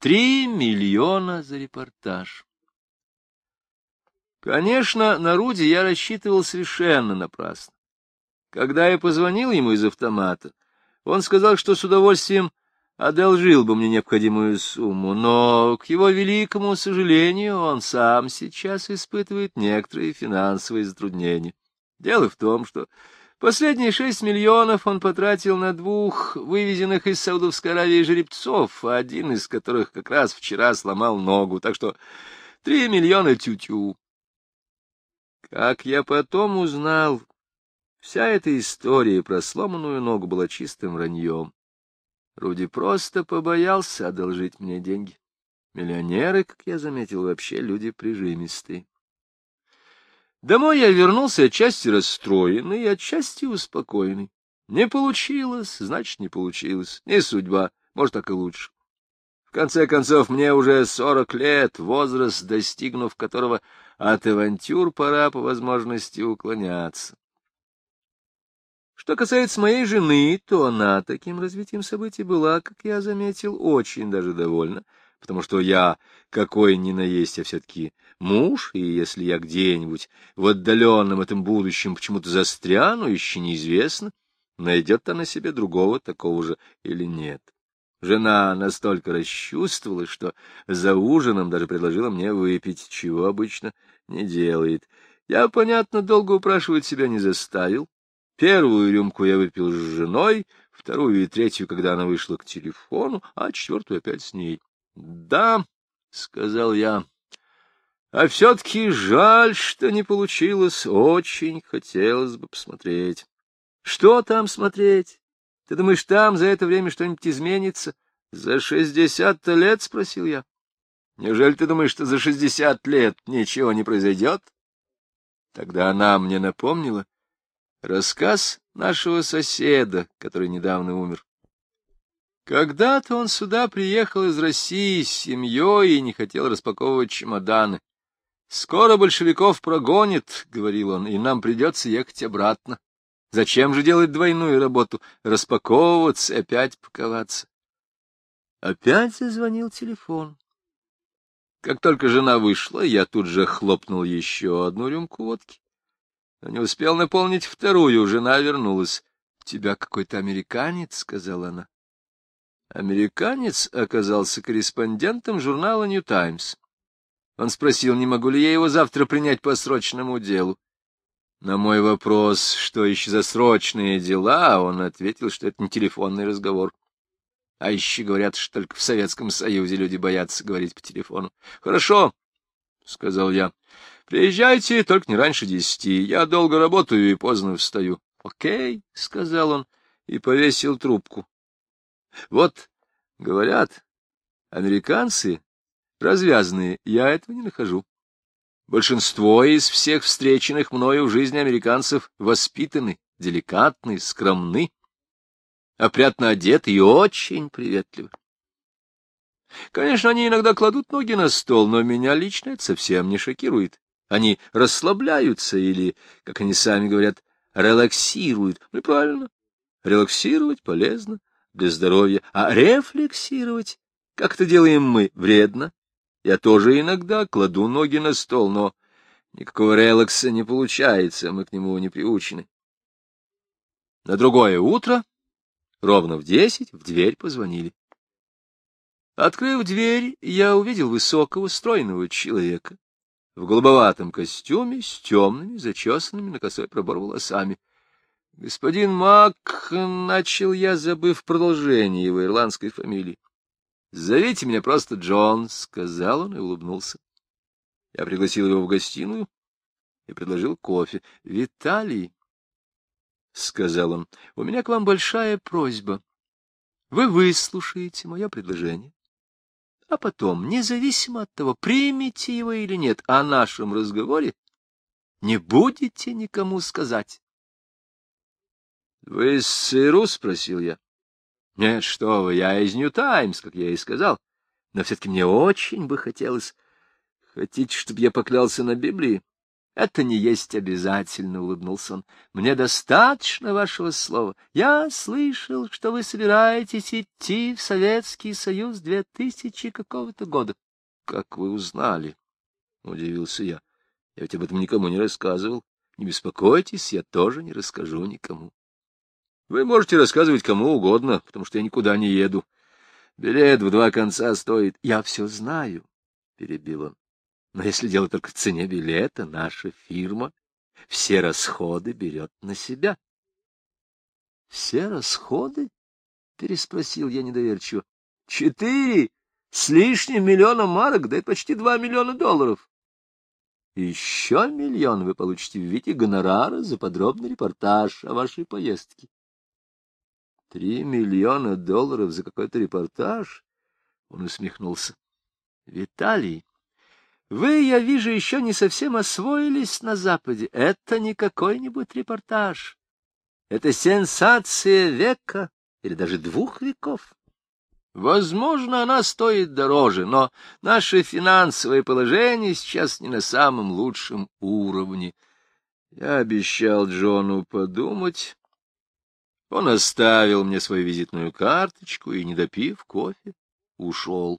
Три миллиона за репортаж. Конечно, на Руди я рассчитывал совершенно напрасно. Когда я позвонил ему из автомата, он сказал, что с удовольствием одолжил бы мне необходимую сумму, но, к его великому сожалению, он сам сейчас испытывает некоторые финансовые затруднения. Дело в том, что последние шесть миллионов он потратил на двух вывезенных из Саудовской Аравии жеребцов, один из которых как раз вчера сломал ногу, так что три миллиона тю-тю. Как я потом узнал, вся эта история про сломанную ногу была чистым враньем. Руди просто побоялся одолжить мне деньги. Миллионеры, как я заметил, вообще люди прижимистые. Домой я вернулся отчасти расстроенный, отчасти успокоенный. Не получилось, значит, не получилось. Не судьба, может, так и лучше. В конце концов, мне уже сорок лет, возраст, достигнув которого от авантюр пора по возможности уклоняться. Что касается моей жены, то она таким развитием событий была, как я заметил, очень даже довольна, потому что я, какой ни на есть, а все-таки муж, и если я где-нибудь в отдаленном этом будущем почему-то застряну, еще неизвестно, найдет она себе другого такого же или нет. Жена настолько расчувствовалась, что за ужином даже предложила мне выпить, чего обычно не делает. Я, понятно, долго упрашивать себя не заставил. Первую рюмку я выпил с женой, вторую и третью, когда она вышла к телефону, а четвертую опять с ней. — Да, — сказал я, — а все-таки жаль, что не получилось, очень хотелось бы посмотреть. — Что там смотреть? Ты думаешь, там за это время что-нибудь изменится? — За шестьдесят лет? — спросил я. — Неужели ты думаешь, что за шестьдесят лет ничего не произойдет? Тогда она мне напомнила рассказ нашего соседа, который недавно умер. Когда-то он сюда приехал из России с семьей и не хотел распаковывать чемоданы. «Скоро большевиков прогонит», — говорил он, — «и нам придется ехать обратно». Зачем же делать двойную работу? Распаковываться и опять паковаться. Опять зазвонил телефон. Как только жена вышла, я тут же хлопнул еще одну рюмку водки. Но не успел наполнить вторую, жена вернулась. — Тебя какой-то американец, — сказала она. Американец оказался корреспондентом журнала «Нью Таймс». Он спросил, не могу ли я его завтра принять по срочному делу. На мой вопрос, что еще за срочные дела, он ответил, что это не телефонный разговор. А еще говорят, что только в Советском Союзе люди боятся говорить по телефону. — Хорошо, — сказал я. — Приезжайте, только не раньше десяти. Я долго работаю и поздно встаю. — Окей, — сказал он и повесил трубку. — Вот, говорят, американцы развязные, я этого не нахожу. Большинство из всех встреченных мною в жизни американцев воспитаны, деликатны, скромны, опрятно одеты и очень приветливы. Конечно, они иногда кладут ноги на стол, но меня лично это совсем не шокирует. Они расслабляются или, как они сами говорят, релаксируют. Ну, правильно, релаксировать полезно для здоровья, а рефлексировать, как это делаем мы, вредно я тоже иногда кладу ноги на стол, но никакого релакса не получается, мы к нему не приучены. На другое утро, ровно в десять, в дверь позвонили. Открыв дверь, я увидел высокого, стройного человека в голубоватом костюме с темными, зачесанными на косой пробор волосами. — Господин Мак, — начал я, забыв продолжение его ирландской фамилии. — Зовите меня просто Джон, — сказал он и улыбнулся. Я пригласил его в гостиную и предложил кофе. — Виталий, — сказал он, — у меня к вам большая просьба. Вы выслушаете мое предложение, а потом, независимо от того, примете его или нет, о нашем разговоре не будете никому сказать. — Вы из ЦРУ? — спросил я. Нет, что вы, я из Нью-Таймс, как я и сказал. Но все-таки мне очень бы хотелось... Хотите, чтобы я поклялся на Библии? Это не есть обязательно, — улыбнулся он. Мне достаточно вашего слова. Я слышал, что вы собираетесь идти в Советский Союз две тысячи какого-то года. Как вы узнали? — удивился я. Я ведь об этом никому не рассказывал. Не беспокойтесь, я тоже не расскажу никому. Вы можете рассказывать кому угодно, потому что я никуда не еду. Билет в два конца стоит. Я все знаю, — перебил он. Но если дело только в цене билета, наша фирма все расходы берет на себя. — Все расходы? — переспросил я недоверчиво. — Четыре с лишним миллиона марок, да и почти два миллиона долларов. Еще миллион вы получите в виде гонорара за подробный репортаж о вашей поездке. Три миллиона долларов за какой-то репортаж? Он усмехнулся. Виталий, вы, я вижу, еще не совсем освоились на Западе. Это не какой-нибудь репортаж. Это сенсация века или даже двух веков. Возможно, она стоит дороже, но наше финансовое положение сейчас не на самом лучшем уровне. Я обещал Джону подумать. Он оставил мне свою визитную карточку и, не допив кофе, ушел.